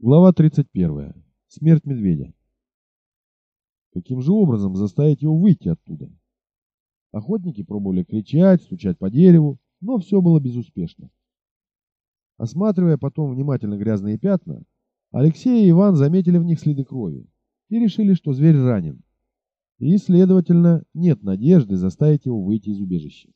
Глава 31. Смерть медведя. Каким же образом заставить его выйти оттуда? Охотники пробовали кричать, стучать по дереву, но все было безуспешно. Осматривая потом внимательно грязные пятна, Алексей и Иван заметили в них следы крови и решили, что зверь ранен. И, следовательно, нет надежды заставить его выйти из убежища.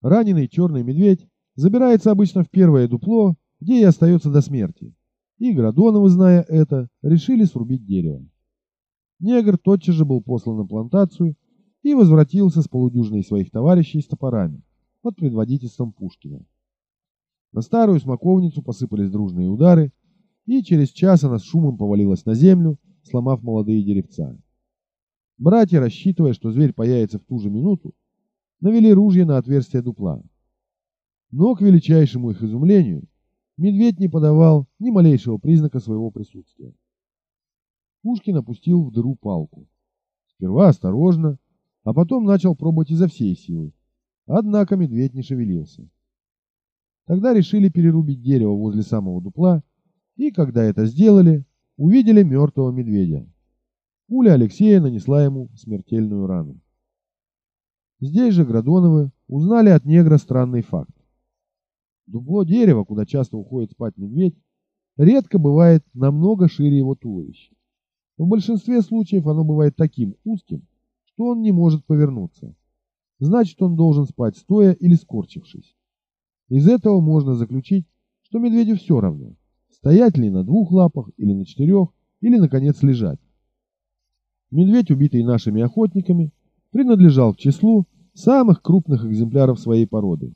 Раненый черный медведь забирается обычно в первое дупло, где и остается до смерти и Градоновы, зная это, решили срубить дерево. Негр тотчас же был послан на плантацию и возвратился с полудюжиной своих товарищей с топорами под предводительством Пушкина. На старую смоковницу посыпались дружные удары, и через час она с шумом повалилась на землю, сломав молодые деревца. Братья, рассчитывая, что зверь появится в ту же минуту, навели ружья на отверстие дупла. Но, к величайшему их изумлению, Медведь не подавал ни малейшего признака своего присутствия. Пушкин опустил в дыру палку. Сперва осторожно, а потом начал пробовать изо всей силы. Однако медведь не шевелился. Тогда решили перерубить дерево возле самого дупла, и когда это сделали, увидели мертвого медведя. Пуля Алексея нанесла ему смертельную рану. Здесь же Градоновы узнали от негра странный факт. Дупло дерева, куда часто уходит спать медведь, редко бывает намного шире его туловища. В большинстве случаев оно бывает таким узким, что он не может повернуться. Значит, он должен спать стоя или скорчившись. Из этого можно заключить, что медведю все равно, стоять ли на двух лапах или на четырех, или, наконец, лежать. Медведь, убитый нашими охотниками, принадлежал к числу самых крупных экземпляров своей породы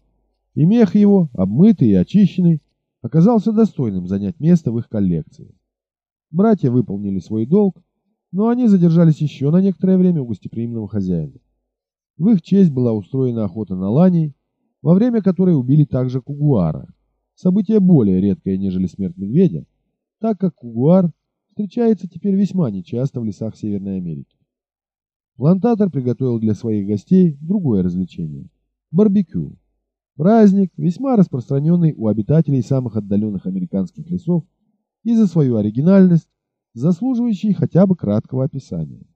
и мех его, обмытый и очищенный, оказался достойным занять место в их коллекции. Братья выполнили свой долг, но они задержались еще на некоторое время у гостеприимного хозяина. В их честь была устроена охота на ланей, во время которой убили также кугуара. Событие более редкое, нежели смерть медведя, так как кугуар встречается теперь весьма нечасто в лесах Северной Америки. Плантатор приготовил для своих гостей другое развлечение – барбекю. Праздник, весьма распространенный у обитателей самых отдаленных американских лесов и за свою оригинальность, заслуживающий хотя бы краткого описания.